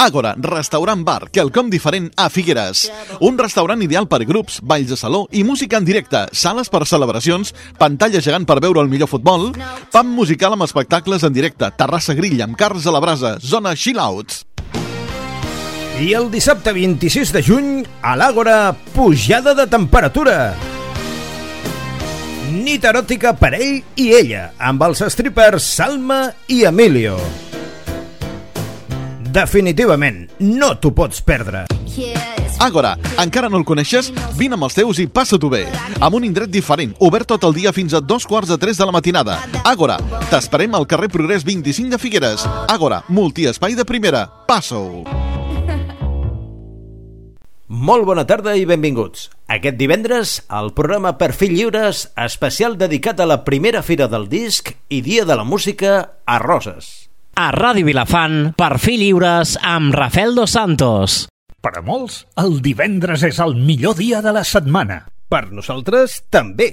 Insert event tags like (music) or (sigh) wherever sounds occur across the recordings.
Àgora, restaurant bar, quelcom diferent a Figueres. Un restaurant ideal per grups, balls de saló i música en directe, sales per celebracions, pantalla gegant per veure el millor futbol, pam musical amb espectacles en directe, terrassa grill amb cars a la brasa, zona chill-outs. I el dissabte 26 de juny, a l'Àgora, pujada de temperatura. Nit eròtica per ell i ella, amb els strippers Salma i Emilio. Definitivament, no t'ho pots perdre. Àgora, encara no el coneixes? Vine amb els teus i passa-t'ho bé. Amb un indret diferent, obert tot el dia fins a dos quarts de tres de la matinada. Àgora, t'esperem al carrer Progrés 25 de Figueres. Àgora, multiespai de primera. Passa-ho! Molt bona tarda i benvinguts. Aquest divendres, el programa Perfil Lliures, especial dedicat a la primera fira del disc i Dia de la Música a Roses. A Ràdio Vilafant, Perfil Lliures amb Rafael Dos Santos. Per a molts, el divendres és el millor dia de la setmana. Per nosaltres, també.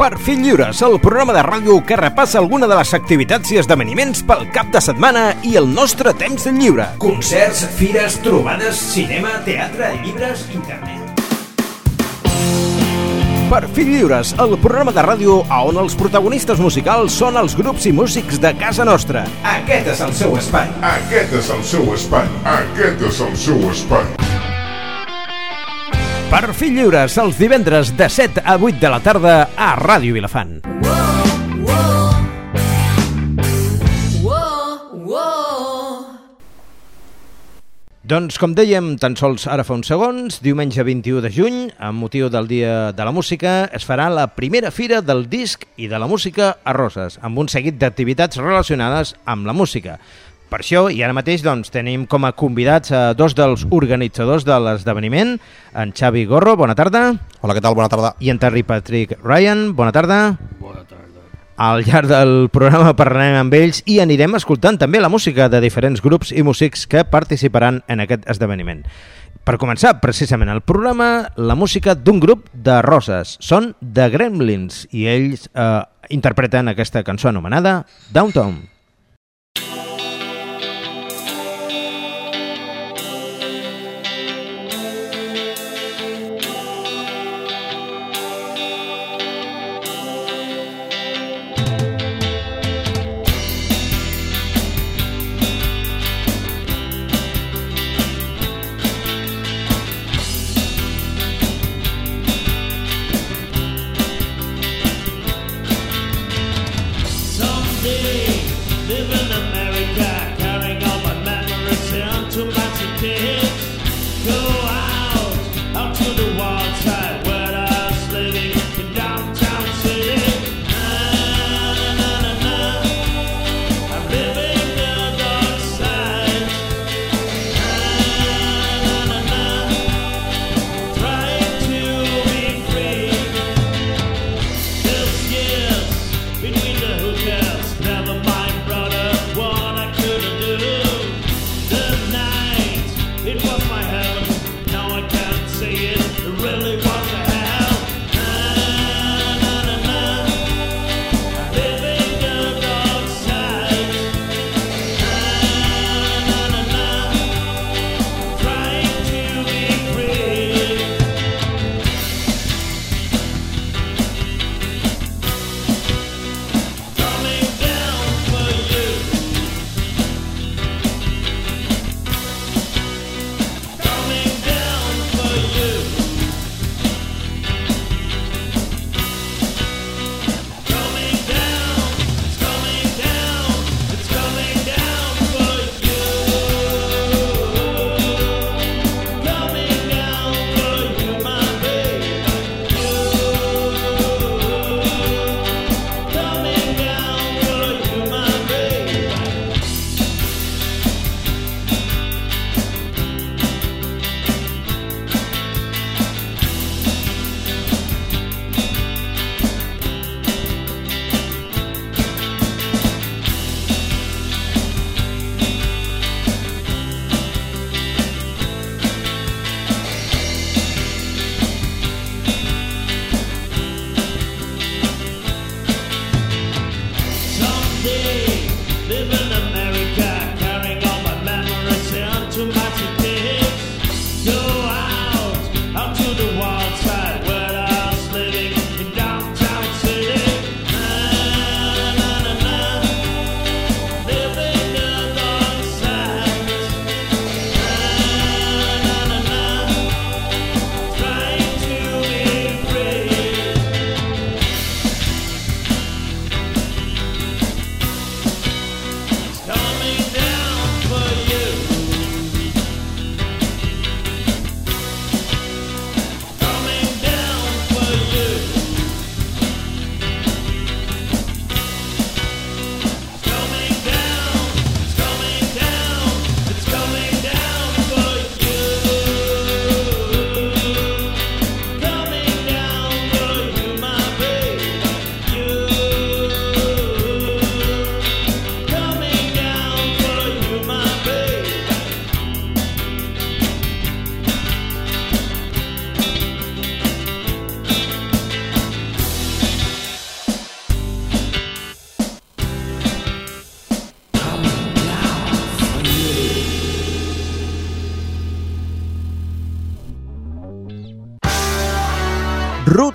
Perfil Lliures, el programa de ràdio que repassa alguna de les activitats i esdeveniments pel cap de setmana i el nostre temps lliure. Concerts, fires, trobades, cinema, teatre, llibres, internet. Perfil Lliures, el programa de ràdio on els protagonistes musicals són els grups i músics de casa nostra. Aquest és el seu espai. Aquest és el seu espai. Aquest és el seu espai. Perfil Lliures, els divendres de 7 a 8 de la tarda a Ràdio Vilafant. Doncs, com dèiem, tan sols ara fa uns segons, diumenge 21 de juny, amb motiu del Dia de la Música, es farà la primera fira del disc i de la música a Roses, amb un seguit d'activitats relacionades amb la música. Per això, i ara mateix, doncs, tenim com a convidats a dos dels organitzadors de l'esdeveniment, en Xavi Gorro, bona tarda. Hola, què tal? Bona tarda. I en Terry Patrick Ryan, bona tarda. Bona tarda. Al llarg del programa parlarem amb ells i anirem escoltant també la música de diferents grups i músics que participaran en aquest esdeveniment. Per començar, precisament, el programa, la música d'un grup de roses. Són The Gremlins i ells eh, interpreten aquesta cançó anomenada Downtown.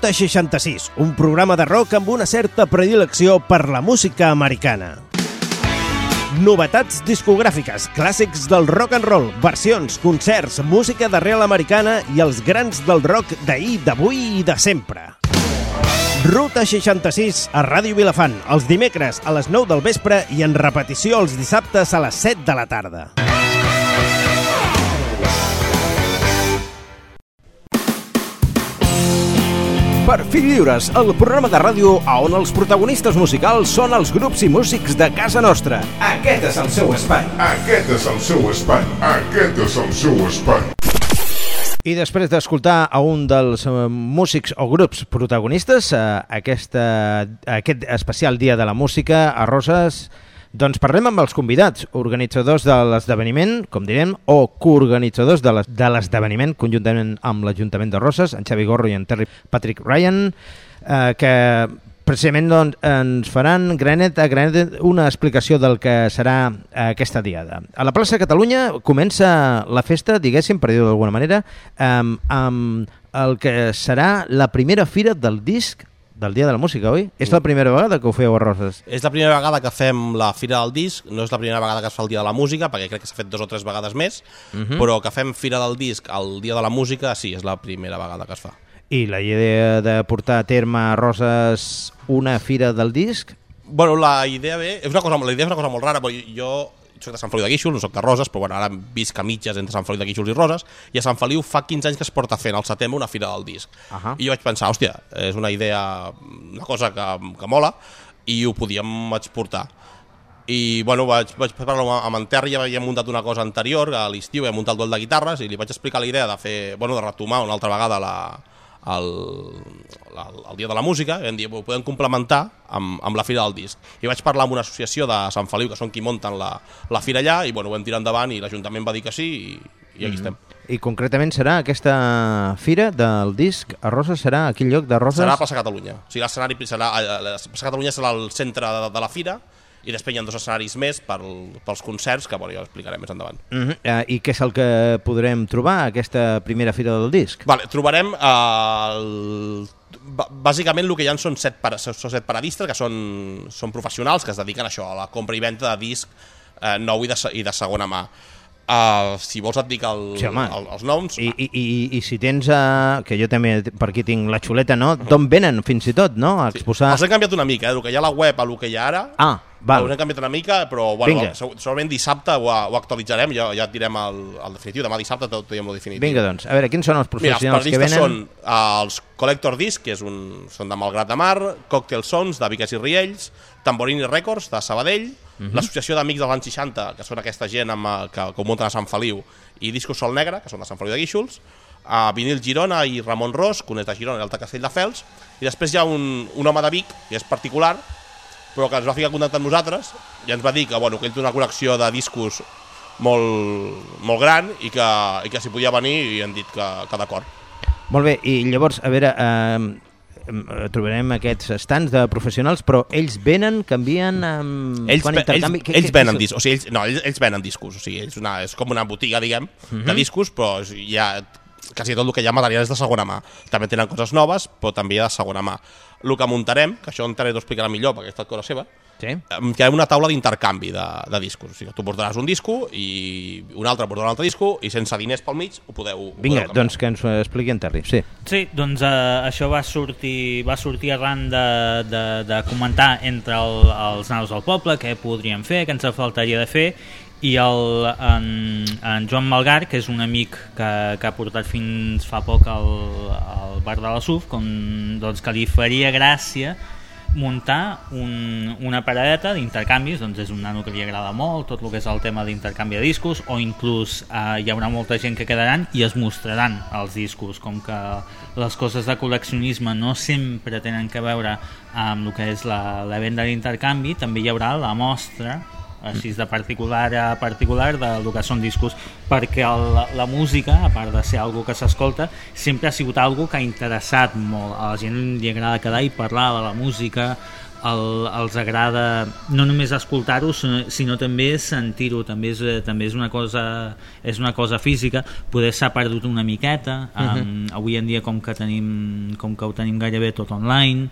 Ruta 66, un programa de rock amb una certa predilecció per la música americana. Novetats discogràfiques, clàssics del rock and roll, versions, concerts, música d'arrel americana i els grans del rock d'ahir, d'avui i de sempre. Ruta 66 a Ràdio Vilafant, els dimecres a les 9 del vespre i en repetició els dissabtes a les 7 de la tarda. Per fi lliures, el programa de ràdio on els protagonistes musicals són els grups i músics de casa nostra. Aquest és el seu espai. Aquest és el seu espai. Aquest és el seu espai. I després d'escoltar a un dels eh, músics o grups protagonistes, eh, aquesta, aquest especial Dia de la Música a Roses, doncs parlem amb els convidats, organitzadors de l'esdeveniment, com direm, o coorganitzadors de l'es- de l'esdeveniment, conjuntament amb l'Ajuntament de Roses, en Xavi Gorro i en Terry Patrick Ryan, eh, que precisament doncs, ens faran granet a granet una explicació del que serà eh, aquesta diada. A la plaça Catalunya comença la festa, diguéssim, per dir-ho d'alguna manera, amb, amb el que serà la primera fira del disc del Dia de la Música, oi? És la primera vegada que ho feu a Roses. És la primera vegada que fem la Fira del Disc, no és la primera vegada que es fa el Dia de la Música, perquè crec que s'ha fet dos o tres vegades més, però que fem Fira del Disc el Dia de la Música, sí, és la primera vegada que es fa. I la idea de portar a terme a Roses una fira del disc? Bueno, la idea ve... És una cosa, la idea és una cosa molt rara, però jo soc de Sant Feliu de Guíxols, no soc de Roses, però bueno, ara visc a mitges entre Sant Feliu de Guíxols i Roses, i a Sant Feliu fa 15 anys que es porta fent al setembre una fira del disc. Ahà. I jo vaig pensar, hòstia, és una idea, una cosa que, que mola, i ho podíem exportar. I bueno, vaig, vaig parlar amb, en Terri, ja havíem muntat una cosa anterior, a l'estiu vam muntar el duel de guitarres, i li vaig explicar la idea de fer, bueno, de retomar una altra vegada la, el, la, el dia de la música, vam dir, ho podem complementar amb, amb la Fira del Disc. I vaig parlar amb una associació de Sant Feliu, que són qui munten la, la fira allà, i bueno, ho vam tirar endavant, i l'Ajuntament va dir que sí, i, i aquí estem. I concretament serà aquesta fira del disc a Roses, serà a quin lloc de Roses? Serà a Plaça Catalunya. O sigui, l'escenari serà, eh, la Plaça Catalunya serà el centre de, de la fira, i després hi ha dos escenaris més per, pels concerts, que bueno, ja ho explicarem més endavant. Uh -huh. uh, I què és el que podrem trobar a aquesta primera fira del disc? Vale, trobarem eh, el... Bàsicament el que hi ha són set, para, són set paradistes que són, són professionals que es dediquen a això, a la compra i venda de disc eh, nou i de, i de segona mà. Uh, si vols et dic el, Sí, home. el, els noms. I, i, i, I si tens, uh, que jo també per aquí tinc la xuleta, no? D'on venen fins i tot, no? A exposar... Els hem canviat una mica, eh? el que hi ha a la web a el que hi ha ara, Ah, val. Ho hem canviat una mica, però bueno, segurament dissabte ho, ho actualitzarem, ja, ja et direm el, el definitiu, demà dissabte tot direm el definitiu. Vinga, doncs, a veure, quins són els Mira, els professionals que venen? són uh, els Collector Disc, que és un, són de Malgrat de Mar, Cocktail Sons, de Viques i Riells, Tamborini Records, de Sabadell, Mhm. l'Associació d'Amics dels anys 60, que són aquesta gent amb, eh, que, que ho munten a Sant Feliu, i Discos Sol Negre, que són de Sant Feliu de Guíxols, a Vinil Girona i Ramon Ros, que un és de Girona i l'altre Castelldefels, i després hi ha un, un home de Vic, que és particular, però que ens va ficar contacte amb nosaltres i ens va dir que, bueno, que ell té una col·lecció de discos molt, molt gran i que, i que s'hi podia venir i han dit que, que d'acord. Molt bé, i llavors, a veure, eh, trobarem aquests estants de professionals, però ells venen, canvien, eh, Ells, ve- intercanvi... ells, ells venen discos, o sigui, ells, no, ells, ells venen discos, o sigui, ells una, és com una botiga, diguem, de discos, però hi ha quasi tot el que hi ha material és de segona mà. També tenen coses noves, però també hi ha de segona mà. El que muntarem, que això en Terry t'ho explicarà millor, perquè ha estat cosa seva, Sí? queda una taula d'intercanvi de, de discos. O sigui, tu portaràs un disco i un altre portarà un altre disco i sense diners pel mig ho podeu... ho Vinga, podeu doncs que ens ho expliqui en Terri. Sí. Sí, doncs eh, això va sortir, va sortir arran de, de, de comentar entre el, els naus del poble què podríem fer, què ens faltaria de fer i el, en, en Joan Malgar, que és un amic que, que ha portat fins fa poc al, al bar de la SUF, com, doncs que li faria gràcia muntar un, una paradeta d'intercanvis, doncs és un nano que li agrada molt tot el que és el tema d'intercanvi de discos o inclús eh, hi haurà molta gent que quedaran i es mostraran els discos com que les coses de col·leccionisme no sempre tenen que veure amb el que és la, la venda d'intercanvi també hi haurà la mostra així de particular a particular del que són discos perquè el, la, música, a part de ser algo que s'escolta sempre ha sigut algo que ha interessat molt. A la gent li agrada quedar i parlar de la música el, els agrada no només escoltar-ho sinó, sinó també sentir-ho. També, és, també és una cosa és una cosa física. Poder s'ha perdut una miqueta. Um, uh -huh. avui en dia com que tenim com que ho tenim gairebé tot online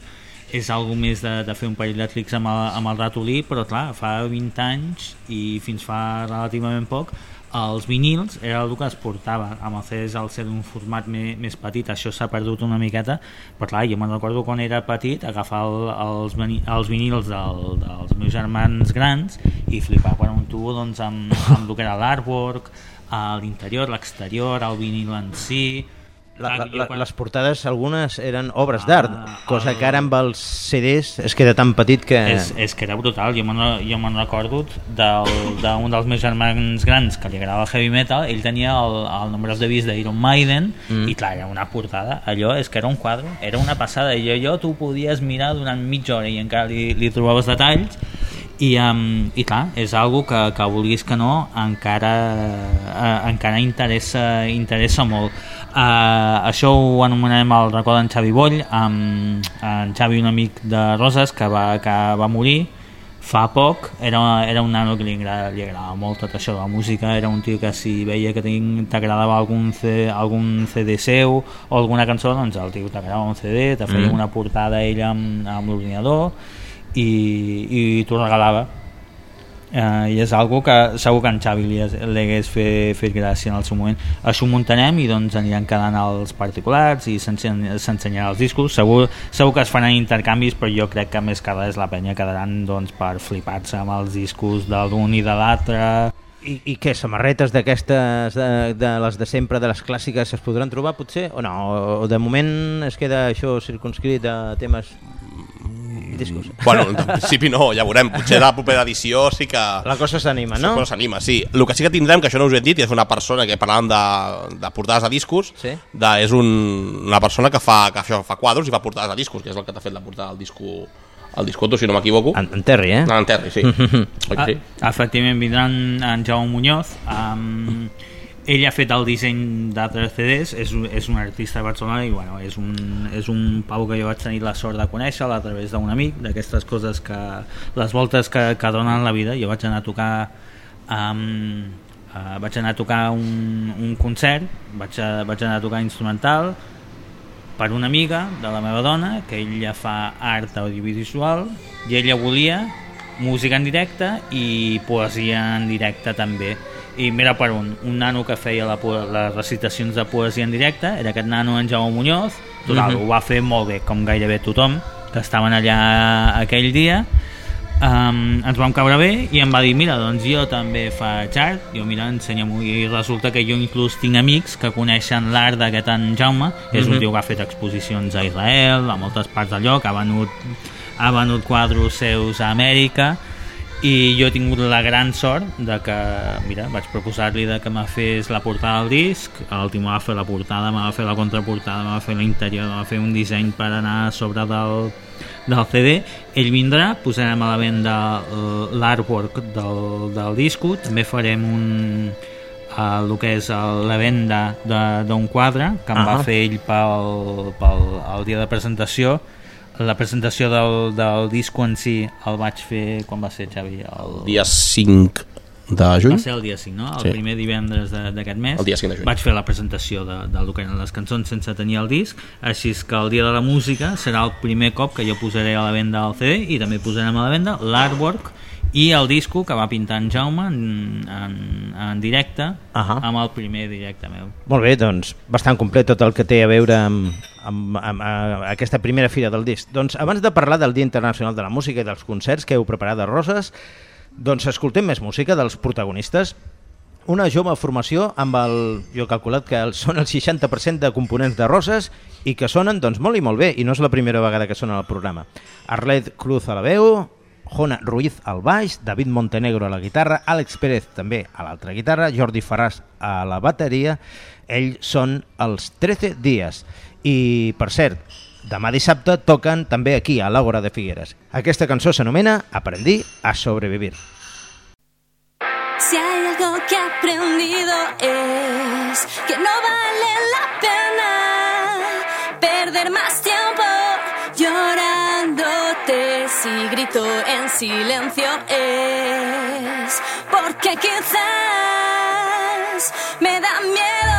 és algo més de, de fer un parell de clics amb el, amb el ratolí però clar, fa 20 anys i fins fa relativament poc els vinils era el que es portava. Amb el CDs al ser d'un format més, més petit això s'ha perdut una miqueta però clar, jo me'n recordo quan era petit agafar el, els, els vinils del, dels meus germans grans i flipar per un tubo doncs, amb, amb el que era l'artwork l'interior, l'exterior, el vinil en si La, la, quan- les portades, algunes eren obres d'art, Ah, cosa el- que ara amb els CDs es queda tan petit que... és, és que era brutal, jo me'n jo me'n recordo del- d'un dels meus germans grans que li agradava el heavy metal, ell tenia el, el nombre de vist d'Iron Maiden mm. i clar, era una portada, allò és que era un quadre era una passada, i allò tu podies mirar durant mitja hora i encara li, li trobaves detalls. I, um, i clar, és algo que, que vulguis que no encara, uh, encara interessa, interessa molt uh, això ho anomenarem el racó d'en Xavi Boll amb en Xavi un amic de Roses que va, que va morir fa poc, era, era un nano que li agrada, li agradava molt tot això de la música, era un tio que si veia que t'agradava algun, C, algun CD seu o alguna cançó, doncs el tio t'agradava un CD, te feia Mm. una portada ell amb, amb l'ordinador i, i t'ho regalava eh, i és algo que segur que en Xavi li, li hagués fet, fet gràcia en el seu moment. Això ho muntarem i doncs aniran quedant els particulars i s'ense- s'ensenyaran els discos. Segur, segur que es faran intercanvis però jo crec que més que res la penya quedaran doncs, per flipar-se amb els discos de l'un i de l'altre. I, I què, samarretes d'aquestes, de, de les de sempre, de les clàssiques, es podran trobar potser o no? O, o de moment es queda això circunscrit a temes discos? Bueno, en principi no, ja veurem. Potser la propera edició sí que... La cosa s'anima, no? Però s'anima, sí. El que sí que tindrem, que això no us ho he dit, és una persona que parlàvem de, de portades de discos, Sí. de, és un, una persona que fa, que això, fa quadros i fa portades de discos, que és el que t'ha fet la portada del disco el discoto, si no m'equivoco. En, en Terry, eh? No, en Terry, sí. Oi (laughs) sí? Ah, efectivament vindran en Jaume Muñoz um, ell ha fet el disseny d'altres CDs és, és un artista de Barcelona i bueno, és, un, és un pau que jo vaig tenir la sort de conèixer a través d'un amic d'aquestes coses que les voltes que, que donen la vida. Jo vaig anar a tocar um, uh, vaig anar a tocar un, un concert vaig, a, vaig anar a tocar instrumental per una amiga de la meva dona que ella fa art audiovisual i ella volia música en directe i poesia en directe també i mira per un, un nano que feia la, les recitacions de poesia en directe era aquest nano en Jaume Muñoz total, Mhm. ho va fer molt bé com gairebé tothom que estaven allà aquell dia um, ens vam caure bé i em va dir mira, doncs jo també faig art jo mira, ensenya-m'ho i resulta que jo inclús tinc amics que coneixen l'art d'aquest en Jaume que és Mhm. un tio que ha fet exposicions a Israel a moltes parts del lloc ha venut, ha venut quadros seus a Amèrica i jo he tingut la gran sort de que, mira, vaig proposar-li de que me fes la portada del disc me va fer la portada, me va fer la contraportada me va fer l'interior, me va fer un disseny per anar a sobre del, del CD ell vindrà, posarem a la venda eh, l'artwork del, del disco. També farem un el que és el- la venda de- d'un quadre que em Ah. va fer ell pel, pel el dia de presentació la presentació del, del disco en si el vaig fer quan va ser Xavi el, Dia 5 de juny. va ser el dia 5, no? El Sí. primer divendres de- d'aquest mes. El dia 5 de juny. Vaig fer la presentació de, del que eren les cançons sense tenir el disc, així és que el dia de la música serà el primer cop que jo posaré a la venda el CD i també posarem a la venda l'artwork i el disco que va pintar en Jaume en, en, en directe Ahà. amb el primer directe meu. Molt bé, doncs bastant complet tot el que té a veure amb, amb, amb, amb aquesta primera fira del disc. Doncs abans de parlar del Dia Internacional de la Música i dels concerts que heu preparat a Roses, doncs escoltem més música dels protagonistes. Una jove formació amb el... Jo he calculat que el- (laughs) són el 60% de components de Roses i que sonen doncs, molt i molt bé, i no és la primera vegada que sonen al programa. Arlet Cruz a la veu, Jona Ruiz al baix, David Montenegro a la guitarra, Àlex Pérez també a l'altra guitarra, Jordi Faràs a la bateria. Ells són els 13 dies. I, per cert, demà dissabte toquen també aquí, a l'Àgora de Figueres. Aquesta cançó s'anomena Aprendí a sobrevivir. Si hay algo que he aprendido es que no vale la pena perder más tiempo llorándote si grito en silencio es porque quizás me da miedo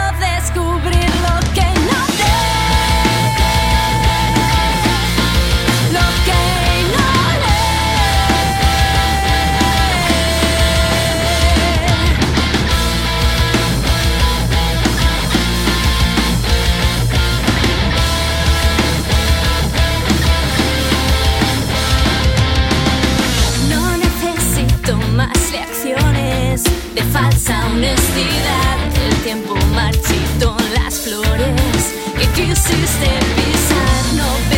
honestidad. El tiempo marchito las flores que quisiste pisar. No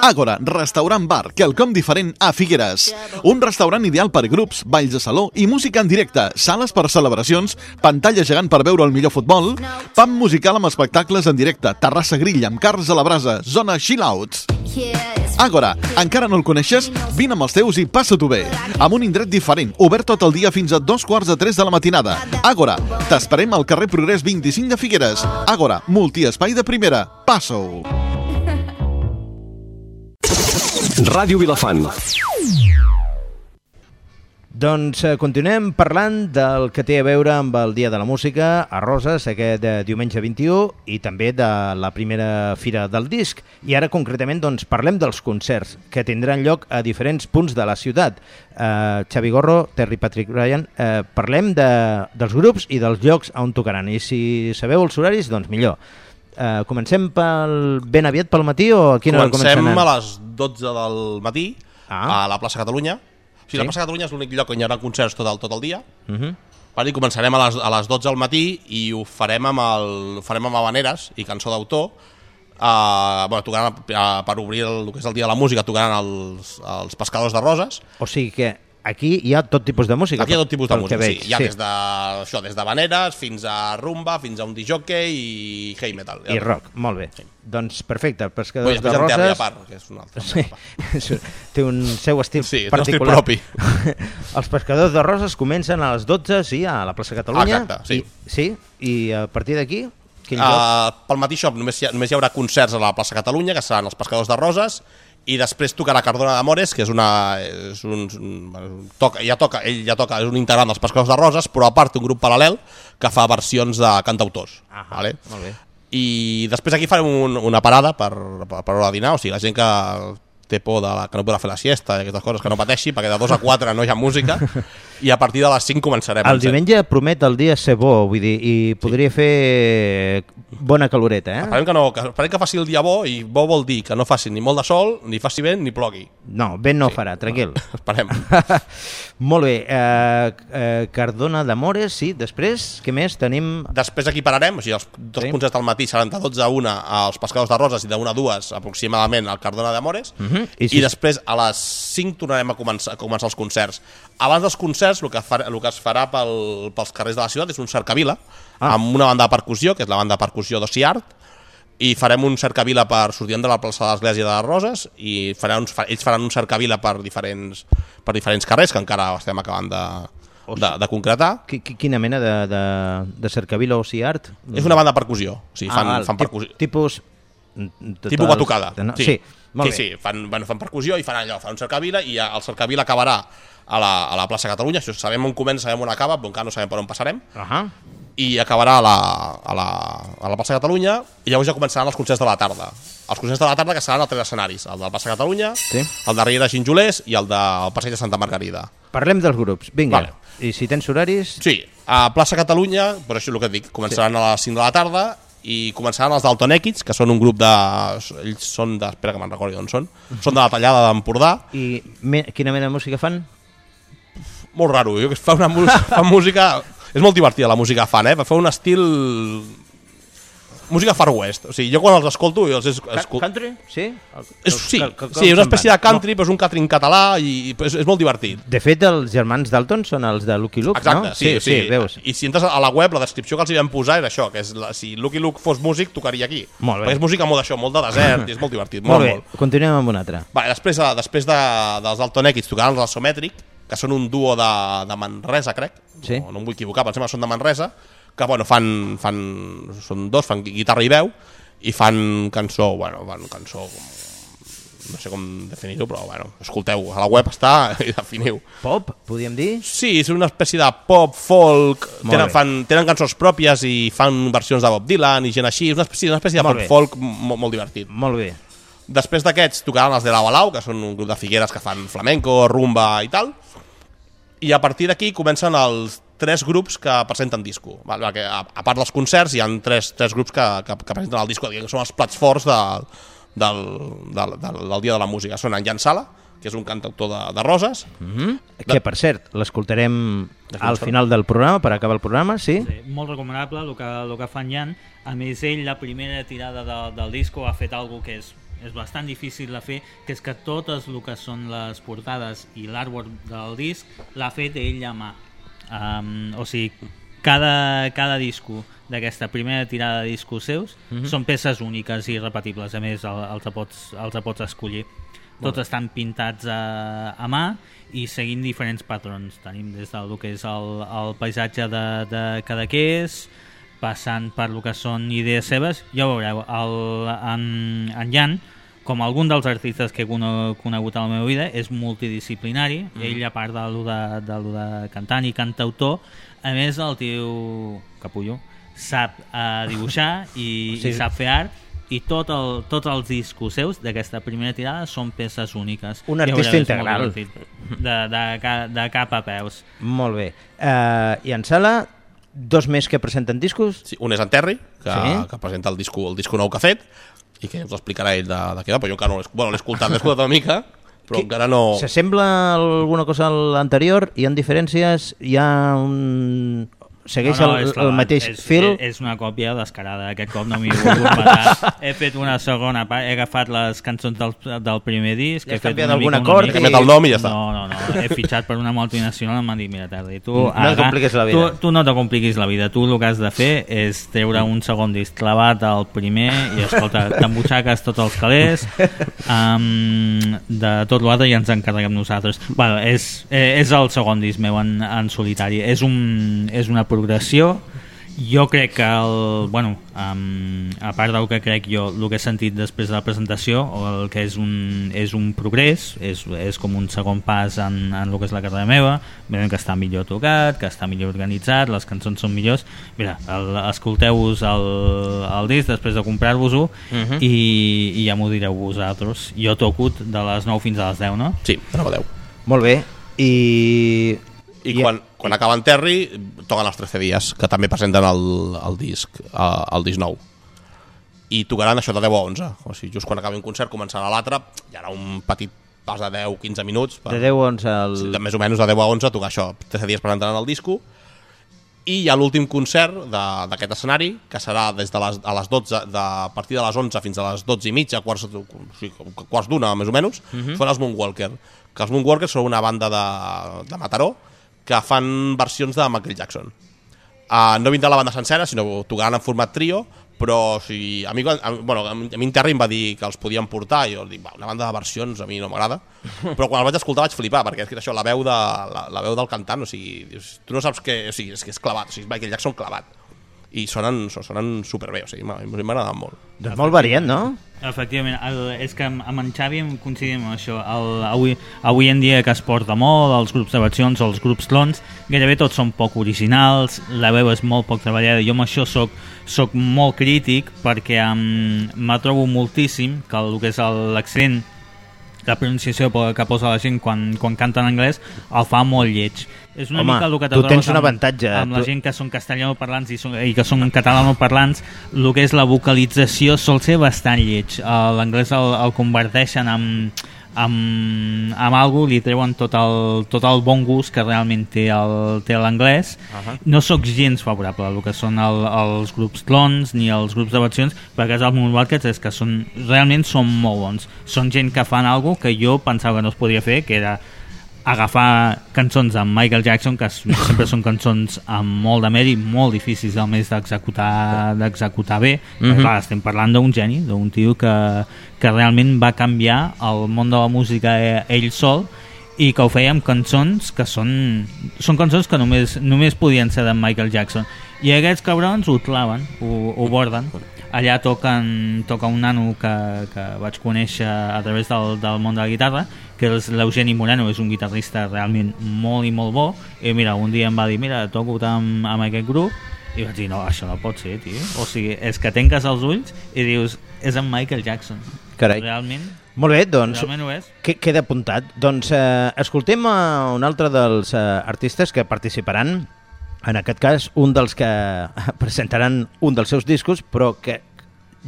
Àgora, restaurant bar, quelcom diferent a Figueres. Un restaurant ideal per grups, balls de saló i música en directe, sales per celebracions, pantalla gegant per veure el millor futbol, pam musical amb espectacles en directe, terrassa grill amb cars a la brasa, zona chill-outs. Àgora, encara no el coneixes? Vine amb els teus i passa-t'ho bé. Amb un indret diferent, obert tot el dia fins a dos quarts de tres de la matinada. Àgora, t'esperem al carrer Progrés 25 de Figueres. Àgora, multiespai de primera. Passa-ho. Ràdio Vilafant. Doncs eh, continuem parlant del que té a veure amb el Dia de la Música a Roses, aquest eh, diumenge 21, i també de la primera fira del disc. I ara, concretament, doncs, parlem dels concerts que tindran lloc a diferents punts de la ciutat. Eh, Xavi Gorro, Terry Patrick Ryan, eh, parlem de, dels grups i dels llocs on tocaran. I si sabeu els horaris, doncs millor. Eh, comencem pel, ben aviat pel matí o a quina hora Comencem comencen? a les 12 del matí Ah. a la plaça Catalunya. O sigui, Sí. la plaça Catalunya és l'únic lloc on hi haurà concerts tot el, tot el dia. Uh -huh. Vale, i començarem a les, a les 12 del matí i ho farem amb, el, ho farem amb Habaneres i cançó d'autor. Uh, bueno, tocaran, uh, per obrir el, el que és el Dia de la Música, tocaran els, els pescadors de roses. O sigui que aquí hi ha tot tipus de música. Aquí hi ha tot tipus de música, veig, sí. Hi ha des de, això, des de Vaneres fins a rumba, fins a un disjockey i heavy metal. I rock, molt bé. Doncs perfecte, pescadors després de en Terri, a roses... part, que és un altre. (laughs) Sí, té un seu estil Sí, té particular. propi. (laughs) Els pescadors de roses comencen a les 12, sí, a la plaça Catalunya. Exacte, sí. I, sí, i a partir d'aquí? Uh, pel matí shop només hi, ha, només hi haurà concerts a la plaça Catalunya, que seran els pescadors de roses, i després tocarà Cardona d'Amores, que és una... És un, un, toca, ja toca, ell ja toca, és un integrant dels pescadors de roses, però a part un grup paral·lel que fa versions de cantautors. Ahà, vale? molt bé. I després aquí farem un, una parada per, per, per hora de dinar, o sigui, la gent que té por de la, que no podrà fer la siesta i aquestes coses, que no pateixi, perquè de 2 a 4 no hi ha música, i a partir de les 5 començarem. El diumenge promet el dia ser bo, vull dir, i podria fer bona caloreta, eh? Esperem que, no, que, esperem que faci el dia bo, i bo vol dir que no faci ni molt de sol, ni faci vent, ni plogui. No, vent no farà, tranquil. (laughs) Esperem. (laughs) Molt bé, eh, eh, Cardona d'Amores, sí, després, què més tenim? Després aquí pararem, o sigui, els dos Sí. sí. concerts del matí seran de 12 a 1 als Pescadors de Roses i de 1 a 2 aproximadament al Cardona d'Amores, uh Mhm. I I, si- I després a les 5 tornarem a començar, a començar els concerts. Abans dels concerts el que, farà, el que es farà pel, pels carrers de la ciutat és un cercavila Ah. amb una banda de percussió, que és la banda de percussió d'Ossi Art, i farem un cercavila per sortir de la plaça de l'Església de les Roses i farà uns, fa, ells faran un cercavila per diferents, per diferents carrers que encara estem acabant de, de, de concretar. Qui- qui- Quina mena de, de, de cercavila o si art? És una banda de percussió, o sigui, fan, Ah, fan percussió. Tipus... de Tipus batucada. de no- sí, sí, molt sí, bé. sí, fan, bueno, fan percussió i fan allò, fan un cercavila i el cercavila acabarà a la, a la plaça Catalunya, això sabem on comença, sabem on acaba, però encara no sabem per on passarem, Ahà. i acabarà a la, a la, a la plaça Catalunya i llavors ja començaran els concerts de la tarda. Els concerts de la tarda que seran a tres escenaris, el de la plaça Catalunya, Sí. el de Riera Xinjolers i el del Passeig de Santa Margarida. Parlem dels grups, vinga. Vale. I si tens horaris... Sí, a plaça Catalunya, per això és el que et dic, començaran a les 5 de la tarda i començaran els Dalton Equids, que són un grup de... Ells són de... Espera que me'n recordi d'on són. Són de la tallada d'Empordà. I me, quina mena de música fan? Molt raro, jo que fa una música, fa música... És molt divertida la música fan, eh? Fa un estil... Música Far West. O sigui, jo quan els escolto... Jo els escolto... Country? Sí? És, sí, sí, és una espècie de country, però és un country en català i és, és molt divertit. De fet, els germans Dalton són els de Lucky Luke, Exacte, no? sí, sí, sí, veus. I si entres a la web, la descripció que els hi vam posar era això, que és la, si Lucky Luke fos músic, tocaria aquí. Molt bé. Perquè és música molt d'això, molt de desert, i és molt divertit, Molt molt, bé, molt. continuem amb un altre. Vale, després, de, després de, dels Dalton Equids tocaran els Asomètric, que són un duo de, de Manresa, crec. Sí. No, no em vull equivocar, pensem que són de Manresa, que bueno, fan, fan, són dos, fan guitarra i veu, i fan cançó, bueno, fan cançó com, no sé com definir-ho, però bueno, escolteu, a la web està i definiu. Pop, podríem dir? Sí, és una espècie de pop, folk, Molt tenen, bé. fan, tenen cançons pròpies i fan versions de Bob Dylan i gent així, és una espècie, una espècie de Molt pop bé. folk molt, molt divertit. Molt bé. Després d'aquests tocaran els de la Balau, que són un grup de figueres que fan flamenco, rumba i tal, i a partir d'aquí comencen els tres grups que presenten disco. Val? A, a part dels concerts hi ha tres, tres grups que, que, que presenten el disco, que són els plats forts de, del, del, del, del Dia de la Música. Són en Jan Sala, que és un cantautor de, de Roses, Mm -hmm. Que, per cert, l'escoltarem al final del programa, per acabar el programa, sí? Sí, molt recomanable el que, el que fan Jan. A més, ell, la primera tirada de, del disco, ha fet algo que és, és bastant difícil de fer, que és que totes el que són les portades i l'artwork del disc l'ha fet ell a mà. Um, o sigui, cada, cada disco d'aquesta primera tirada de discos seus Mhm. són peces úniques i repetibles, a més el, els, pots, els pots escollir. Tots estan pintats a, a mà i seguint diferents patrons. Tenim des del que és el, el paisatge de, de Cadaqués, passant per el que són idees seves, ja ho veureu, el, en, en Jan com algun dels artistes que he conegut a la meva vida, és multidisciplinari. Mm. Ell, a part de de, de, de cantant i cantautor, a més el tio Capullo sap uh, dibuixar (laughs) i, Sí. i sap fer art i tot el, tots els discos seus d'aquesta primera tirada són peces úniques. Un artista integral. De, de, de cap a peus. Molt bé. Uh, I en sala, dos més que presenten discos? Sí, un és en Terry, que, Sí. que presenta el disco, el disco nou que ha fet, i que us explicarà ell de, de què va, però jo encara no l'he bueno, escoltat, l'he escoltat una mica, però Qui- encara no... S'assembla alguna cosa a l'anterior? Hi ha diferències? Hi ha un... Segueix el, és el clavat. mateix és, fil? És, és una còpia descarada. Aquest cop no m'hi he volgut. (laughs) He fet una segona part, he agafat les cançons del, del primer disc. Has he fet canviat una algun acord mica. i- He canviat el nom i ja està. No, no, no. He fitxat per una multinacional i m'han dit, mira, Terry, tu... No compliquis la vida. Tu, tu no te compliquis la vida. Tu el que has de fer és treure un segon disc clavat al primer i, escolta, t'embutxaques tots els calés um, de tot l'altre i ens encarreguem nosaltres. Bueno, és, eh, és el segon disc meu en, en solitari. És, un, és una progressió jo crec que el, bueno, um, a part del que crec jo el que he sentit després de la presentació o el que és un, és un progrés és, és com un segon pas en, en el que és la carrera meva veiem que està millor tocat, que està millor organitzat les cançons són millors mira, escolteu-vos el, el disc després de comprar-vos-ho Mhm. i, i ja m'ho direu vosaltres jo toco de les 9 fins a les 10 no? Sí, de 9 a 10. Molt bé. I... I quan, quan acaba en Terry, toquen els 13 dies, que també presenten el, el disc, eh, el disc nou. I tocaran això de 10 a 11. O sigui, just quan acabi un concert començarà l'altre, hi haurà un petit pas de 10-15 minuts. De 10 a 11 el... Sí, de més o menys de 10 a 11 tocar això. 13 dies presentaran el disco. I hi ha l'últim concert d'aquest escenari, que serà des de les, a les 12, de, a partir de les 11 fins a les 12 i mitja, quarts, o sigui, quarts d'una, més o menys, uh -huh. són els Moonwalker. Que els Moonwalker són una banda de, de Mataró que fan versions de Michael Jackson. Uh, no vindrà la banda sencera, sinó tocaran en format trio, però o sigui, a, mi, quan- a, bueno, a mi en Terry em va dir que els podien portar, i jo dic, va, una banda de versions a mi no m'agrada, (laughs) però quan el vaig escoltar vaig flipar, perquè és que això, la veu, de, la, la veu del cantant, o sigui, dius, tu no saps que, o sigui, és que és clavat, o sigui, és Michael Jackson clavat, i sonen, sonen superbé, o sigui, agradat molt. Doncs molt variat, no? Efectivament, el, és que amb, en Xavi coincidim amb això. El, avui, avui en dia que es porta molt, els grups de versions o els grups clons, gairebé tots són poc originals, la veu és molt poc treballada. Jo amb això soc, soc molt crític perquè um, m'atrobo moltíssim que el que és l'accent la pronunciació que posa la gent quan, quan canta en anglès el fa molt lleig. És una Home, mica el que tu te tens un amb, avantatge. amb la Tu- gent que són castellanoparlants i, són, i que són catalanoparlants, el que és la vocalització sol ser bastant lleig. Uh, L'anglès el, el converteixen en amb, amb algú li treuen tot el, tot el bon gust que realment té l'anglès uh -huh. no sóc gens favorable al que són el, els grups clones ni els grups de versions perquè els Moonwalkers és que són, realment són molt bons són gent que fan algo que jo pensava que no es podia fer que era agafar cançons amb Michael Jackson que sempre són cançons amb molt de mèrit molt difícils a més d'executar d'executar bé mm. -hmm. clar, estem parlant d'un geni d'un tio que, que realment va canviar el món de la música eh, ell sol i que ho feia amb cançons que són, són cançons que només, només podien ser de Michael Jackson i aquests cabrons ho claven, ho, ho borden allà toquen, toca un nano que, que vaig conèixer a través del, del món de la guitarra que és l'Eugeni Moreno, és un guitarrista realment molt i molt bo i mira, un dia em va dir, mira, toco amb, amb aquest grup i vaig dir, no, això no pot ser, tio o sigui, és que tanques els ulls i dius, és en Michael Jackson Carai. realment, Molt bé, doncs que, queda apuntat. Doncs eh, escoltem a un altre dels eh, artistes que participaran, en aquest cas un dels que (laughs) presentaran un dels seus discos, però que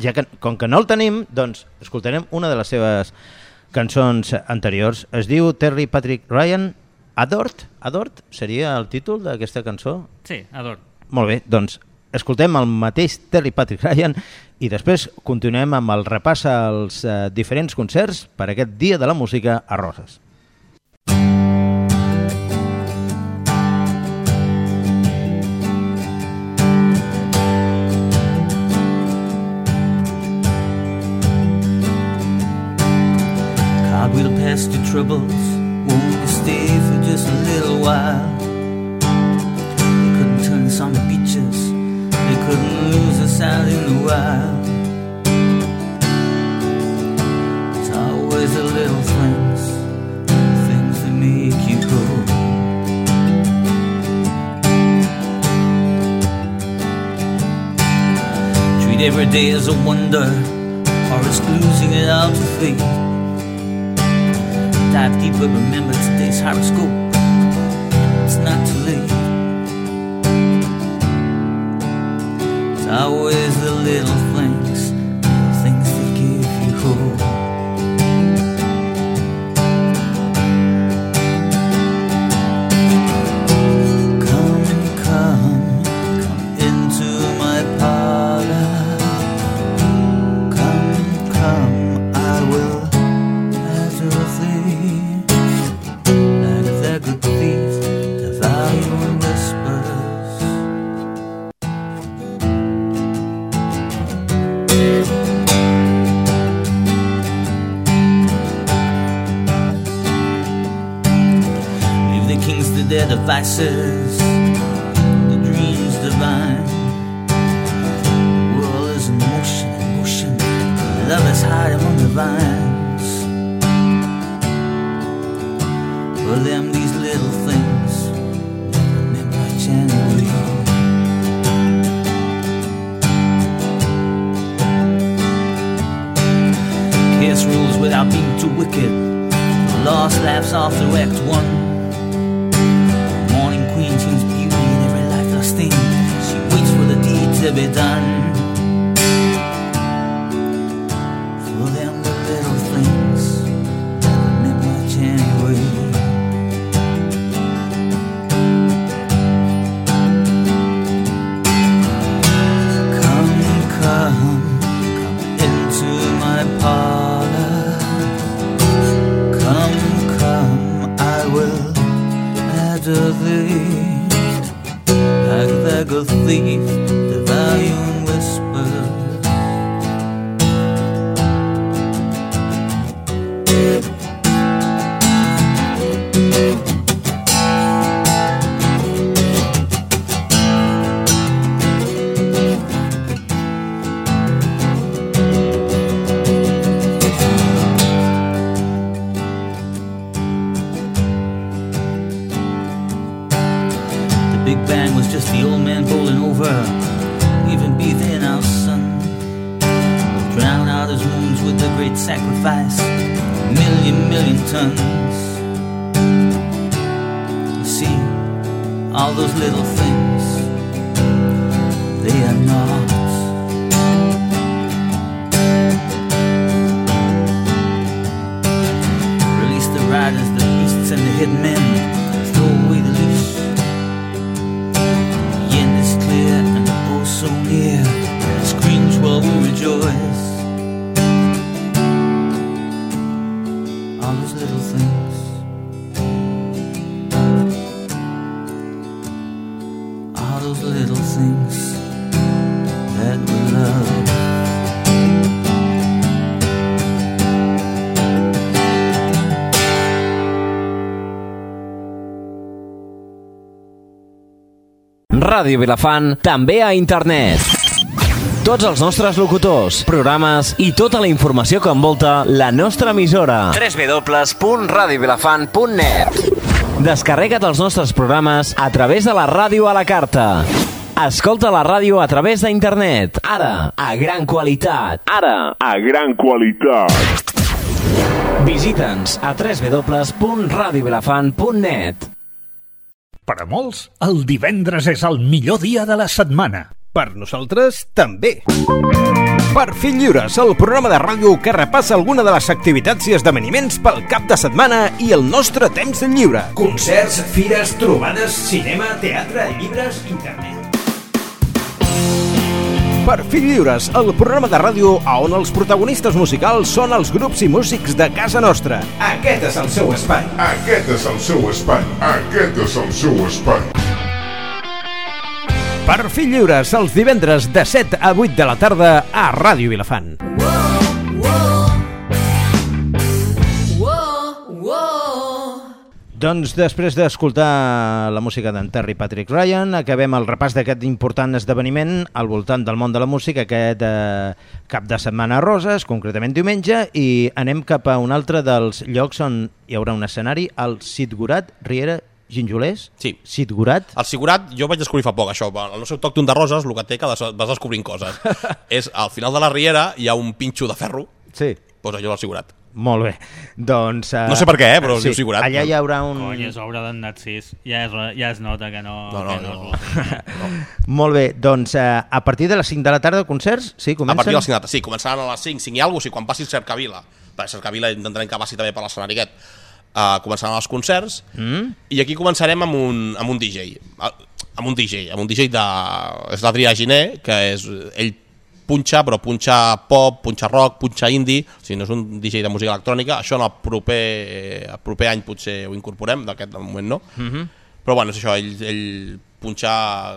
ja que, com que no el tenim, doncs escoltarem una de les seves cançons anteriors. Es diu Terry Patrick Ryan, Adort? Adort seria el títol d'aquesta cançó? sí, ador Molt bé, doncs escoltem el mateix Terry Patrick Ryan i després continuem amb el repàs als eh, diferents concerts per aquest Dia de la Música a Roses. troubles. Won't you stay for just a little while? They couldn't turn us on the beaches. They couldn't lose us out in the wild. It's always the little things, things that make you go. Treat every day as a wonder, or it's losing it out to fate. Dive deeper, remember today's horoscope. It's not too late. It's always the little things, the things that give you hope. lines for them Big Bang was just the old man bowling over, Even beneath in our sun. Drown out his wounds with the great sacrifice, a million, million tons. You see, all those little things, they are not. Release the riders, the beasts, and the hidden men. Ràdio Vilafant, també a internet. Tots els nostres locutors, programes i tota la informació que envolta la nostra emissora. www.radiovilafant.net Descarrega't els nostres programes a través de la ràdio a la carta. Escolta la ràdio a través d'internet. Ara, a gran qualitat. Ara, A gran qualitat. visita'ns a www.radiovilafant.net Per a molts, el divendres és el millor dia de la setmana. Per nosaltres, també. Per Fill Lliures, el programa de ràdio que repassa alguna de les activitats i esdeveniments pel cap de setmana i el nostre temps lliure. Concerts, fires, trobades, cinema, teatre, llibres, internet... Per Fill Lliures, el programa de ràdio a on els protagonistes musicals són els grups i músics de casa nostra. Aquest és el seu espai. Aquest és el seu espai. Aquest és el seu espai. Per Fill Lliures, els divendres de 7 a 8 de la tarda a Ràdio Vilafant. Doncs després d'escoltar la música d'en Terry Patrick Ryan, acabem el repàs d'aquest important esdeveniment al voltant del món de la música aquest eh, cap de setmana a Roses, concretament diumenge, i anem cap a un altre dels llocs on hi haurà un escenari, el Sitgurat Riera Ginjolers, Sí. Sitgurat, El Sigurat jo vaig descobrir fa poc, això. El nostre autòcton de Roses, el que té que vas descobrint coses. (laughs) és al final de la riera hi ha un pinxo de ferro, sí, posa allò al Sigurat. Molt bé. Doncs... Uh, No sé per què, eh, però es diu Sigurat. Allà hi haurà un... Cony, és obra d'en Narcís. Ja es, ja es nota que no... No, no, que no. és (laughs) Molt bé, doncs uh, a partir de les 5 de la tarda concerts, sí, A comencen? partir de les 5 de la tarda. Sí, començaran a les 5, 5 i alguna cosa, sí, quan passi el Cercavila. Per Cercavila intentarem que passi també per l'escenari aquest. Uh, començaran els concerts Mm? i aquí començarem amb un, amb un DJ. Uh, amb un DJ, amb un DJ de... És l'Adrià Giné, que és... Ell punxa, però punxa pop, punxa rock, punxa indie, o sigui, no és un DJ de música electrònica, això en el proper, el proper any potser ho incorporem, d'aquest moment no, Mm -hmm. però bueno, és això, ell, ell punxa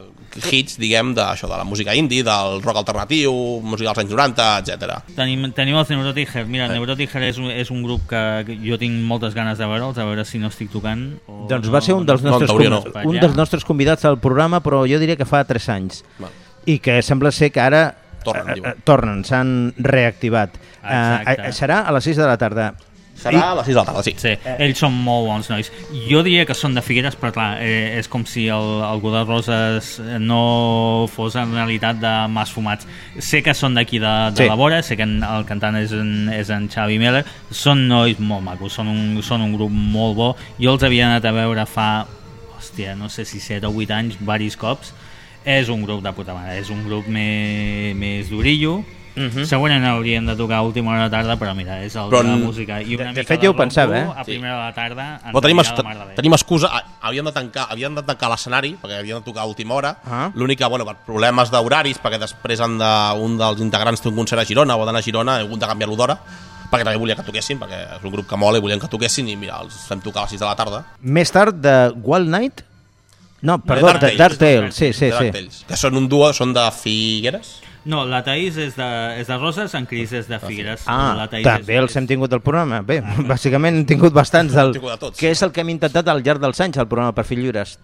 hits, diguem, d'això, de la música indie, del rock alternatiu, música dels anys 90, etc. Tenim, tenim els Neurotic Hair. Mira, Neurotic Hair és un, és un grup que jo tinc moltes ganes de veure'ls, a veure si no estic tocant. O Doncs no, va ser un dels, no, nostres, no. convi- un dels nostres convidats al programa, però jo diria que fa 3 anys. Va. I que sembla ser que ara Tornen, eh, diuen. eh, tornen s'han reactivat. Exacte. Eh, serà a les 6 de la tarda. Serà a les 6 de la tarda, sí. Sí, ells són molt bons nois. Jo diria que són de Figueres, però clar, eh, és com si el, el de Roses no fos en realitat de Mas Fumats. Sé que són d'aquí de, de Sí. la vora, sé que en, el cantant és en, és en Xavi Miller, són nois molt macos, són un, són un grup molt bo. Jo els havia anat a veure fa, hòstia, no sé si 7 o 8 anys, varis cops. És un grup de puta mare, és un grup més, més durillo, Mhm. Segurament hauríem de tocar a última hora de tarda, però mira, és el Però de la música. I una de- de fet, ja ho pensava, eh? A primera hora de la tarda Però tenim, es, tenim excusa, ah, havíem de tancar, havíem de tancar l'escenari, perquè havíem de tocar a última hora. Ah. L'únic que, bueno, per problemes d'horaris, perquè després han de, un dels integrants té un concert a Girona o ha d'anar a Girona, he hagut de canviar-lo d'hora, perquè també volia que toquessin, perquè és un grup que mola i volien que toquessin, i mira, els fem tocar a les 6 de la tarda. Més tard de Wild Night? No, perdó, de Tale, sí, sí, sí. Que són un duo, són de Figueres. No, la Taís és de, és de Roses, en Cris és de Figueres. Ah, la Taís també és, els hem tingut al programa. Bé, (laughs) bàsicament hem tingut bastants del... Hem tingut de tots. Que és el que hem intentat al llarg dels anys, el programa Perfil Lliures.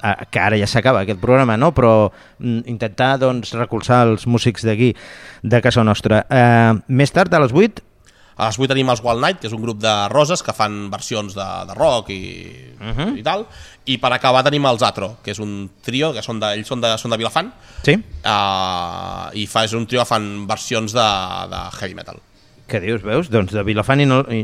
Ah, que ara ja s'acaba aquest programa, no? Però mm, intentar doncs, recolzar els músics d'aquí, de casa nostra. Eh, més tard, a les 8, A les 8 tenim els Wild Night, que és un grup de roses que fan versions de, de rock i, uh Mhm. -huh. i tal. I per acabar tenim els Atro, que és un trio, que són de, ells són de, són de Vilafant, sí? uh, i fa, és un trio que fan versions de, de heavy metal. Què dius, veus? Doncs de Vilafant i, no, i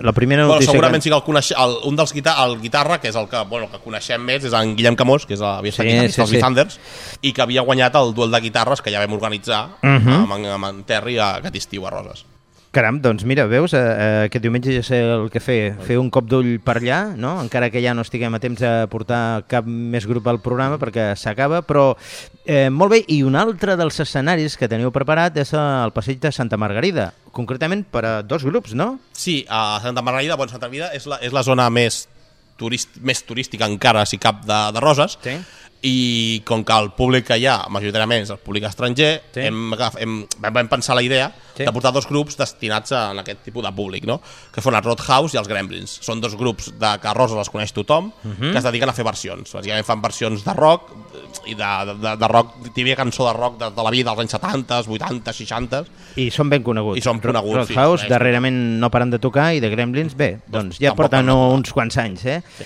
la primera Bueno, notícia segurament que... sí que el coneix, el, un dels guitar, el guitarra, que és el que, bueno, que coneixem més, és en Guillem Camós, que és el, havia estat Sí, guitarrista sí, dels sí. Bithunders, i que havia guanyat el duel de guitarres que ja vam organitzar uh Mhm. -huh. amb, amb en Terry aquest estiu a Roses. Caram, doncs mira, veus, eh, eh, aquest diumenge ja sé el que fer, fer un cop d'ull per allà, no? encara que ja no estiguem a temps de portar cap més grup al programa perquè s'acaba, però eh, molt bé, i un altre dels escenaris que teniu preparat és el passeig de Santa Margarida, concretament per a dos grups, no? Sí, a Santa Margarida, bueno, Santa Margarida és la, és la zona més, turist, més turística encara, si cap, de, de Roses, Sí. I com que el públic que hi ha, majoritàriament és el públic estranger, Sí. hem, hem, vam, pensar la idea Sí. de portar dos grups destinats a, aquest tipus de públic, no? que són el Roadhouse i els Gremlins. Són dos grups de, Roses els coneix tothom, uh -huh. que es dediquen a fer versions. Bàsicament fan versions de rock, i de, de, de rock, típica cançó de rock de, de la vida dels anys 70, 80, 60, I són ben coneguts. I són coneguts, Roadhouse, sí. darrerament no paren de tocar, i de Gremlins, bé, doncs ja tampoc porten de tocar. uns quants anys, eh? Sí.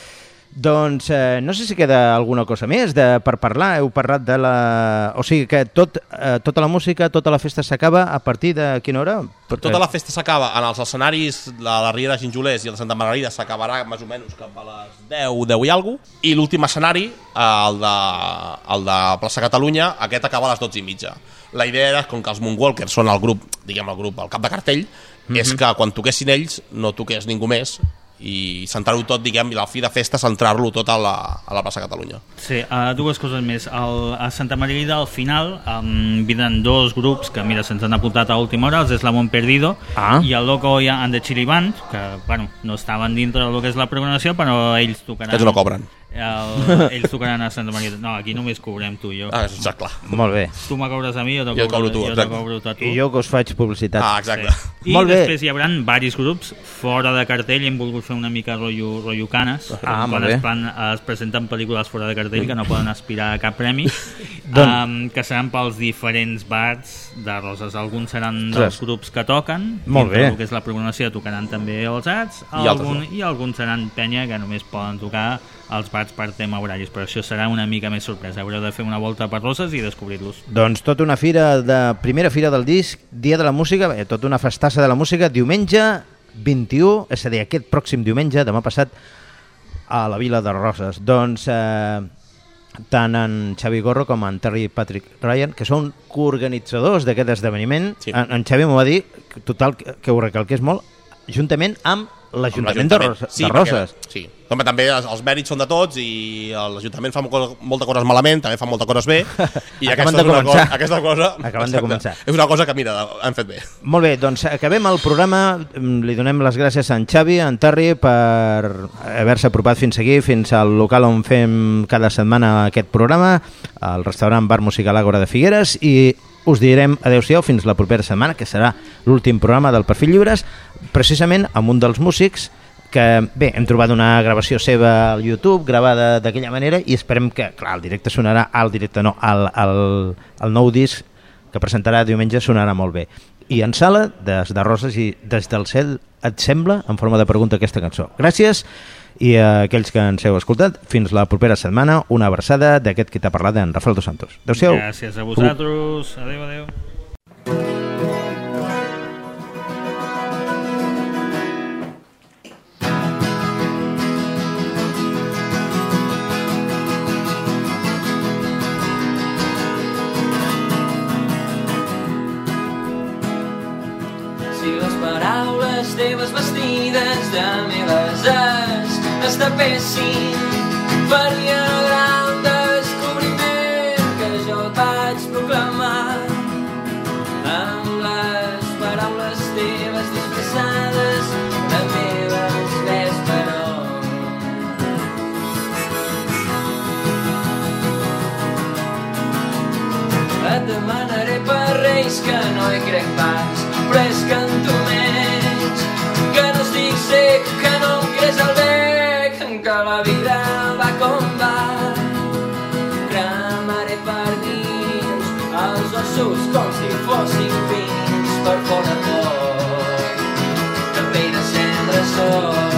Doncs eh, no sé si queda alguna cosa més de, per parlar. Heu parlat de la... O sigui que tot, eh, tota la música, tota la festa s'acaba a partir de quina hora? Perquè... Tota la festa s'acaba en els escenaris de la Riera Gingolers i el de Santa Margarida s'acabarà més o menys cap a les 10, 10 i alguna cosa. I l'últim escenari, eh, el de, el de Plaça Catalunya, aquest acaba a les 12 i mitja. La idea era, com que els Moonwalkers són el grup, diguem el grup, el cap de cartell, mm -hmm. és que quan toquessin ells no toqués ningú més i centrar-ho tot, diguem, i al fi de festa centrar-lo tot a la, a la plaça Catalunya. Sí, uh, dues coses més. El, a Santa Margarida, al final, um, vindran dos grups que, mira, se'ns han apuntat a última hora, els Eslamón Perdido Ah. i el Loco i and the Chili Band, que, bueno, no estaven dintre del que és la programació, però ells tocaran... Ells no cobren. El, ells tocaran a Santa Margarida. No, aquí només cobrem tu i jo. Ah, és clar. Molt bé. Tu me cobres a mi, jo te Jo cobro, tu, jo te exacte. cobro a tu. I jo que us faig publicitat. Ah, exacte. Sí. I Molt bé. després hi haurà varis grups fora de cartell i hem volgut fer una mica rotllo, rotllo canes Ah, quan es, bé. plan, es presenten pel·lícules fora de cartell que no poden aspirar a cap premi (laughs) um, que seran pels diferents bars de Roses alguns seran dels grups que toquen Molt bé. que és la programació tocaran també els arts I altres algun, i alguns seran penya que només poden tocar els bars per tema horaris, però això serà una mica més sorpresa. Haureu de fer una volta per Roses i descobrir-los. Doncs tota una fira, de primera fira del disc, Dia de la Música, bé, tota una festassa de la música, diumenge 21, és a dir, aquest pròxim diumenge, demà passat, a la Vila de Roses. Doncs eh, tant en Xavi Gorro com en Terry Patrick Ryan, que són coorganitzadors d'aquest esdeveniment, Sí. en, en Xavi m'ho va dir, total, que, que ho recalqués molt, juntament amb l'Ajuntament de, Ros Sí, de perquè- Roses. Sí, Home, també els, els mèrits són de tots i l'Ajuntament fa mo- moltes coses malament, també fa moltes coses bé. (laughs) I aquesta, de és una començar. cosa, aquesta cosa Acaben de començar. (laughs) és una cosa que, mira, han fet bé. Molt bé, doncs acabem el programa. Mm, Li donem les gràcies a en Xavi, a en Terri, per haver-se apropat fins aquí, fins al local on fem cada setmana aquest programa, al restaurant Bar Musical Àgora de Figueres, i us direm adeu-siau fins la propera setmana, que serà l'últim programa del Perfil Lliures, precisament amb un dels músics que, bé, hem trobat una gravació seva al YouTube, gravada d'aquella manera, i esperem que, clar, el directe sonarà, al directe no, al, al, al nou disc que presentarà diumenge sonarà molt bé. I en sala, des de Roses i des del cel, et sembla, en forma de pregunta, aquesta cançó. Gràcies i a aquells que ens heu escoltat, fins la propera setmana, una abraçada d'aquest que t'ha parlat, en Rafael Dos Santos. Adéu-siau. Gràcies a vosaltres. Adéu, adéu. Si les paraules teves vestides de meves es estapessin, faria el gran descobriment que jo et vaig proclamar. Amb les paraules teves disfressades de meves ves, però Et demanaré per reis que no hi crec pas, però és que en tu menys, que no estic sec, que no em creix el vida va com va. Cremaré per dins els ossos com si fossin pins per fora tot, pell de cendra sóc.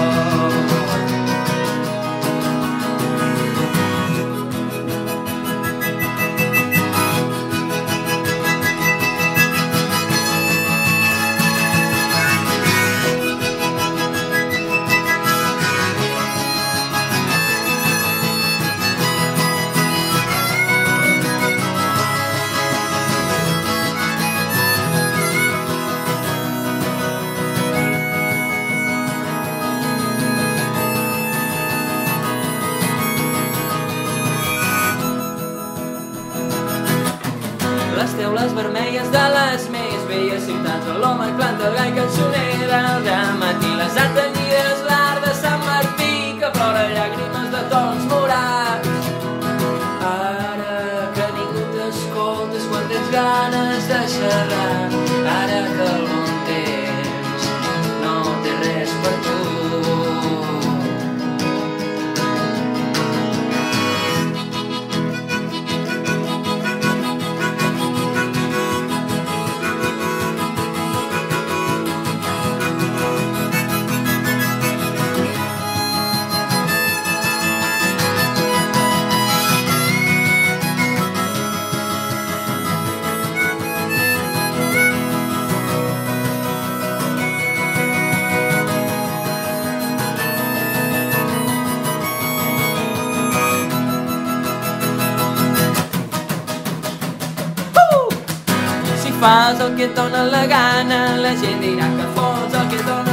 Et dóna la gana, la gent dirà que fots el que dóna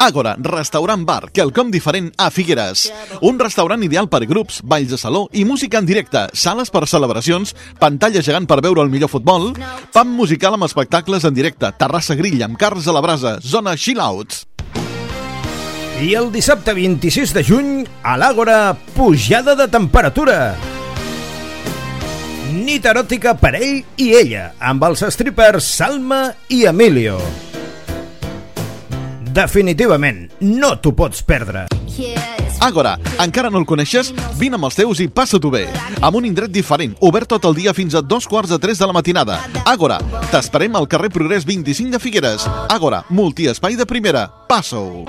Àgora, restaurant bar, quelcom diferent a Figueres. Un restaurant ideal per grups, balls de saló i música en directe, sales per celebracions, pantalla gegant per veure el millor futbol, pam musical amb espectacles en directe, terrassa grill amb cars a la brasa, zona chill-outs. I el dissabte 26 de juny, a l'Àgora, pujada de temperatura. Nit eròtica per ell i ella, amb els strippers Salma i Emilio. Definitivament, no t'ho pots perdre. Àgora, encara no el coneixes? Vine amb els teus i passa-t'ho bé. Amb un indret diferent, obert tot el dia fins a dos quarts de tres de la matinada. Àgora, t'esperem al carrer Progrés 25 de Figueres. Àgora, multiespai de primera. Passa-ho.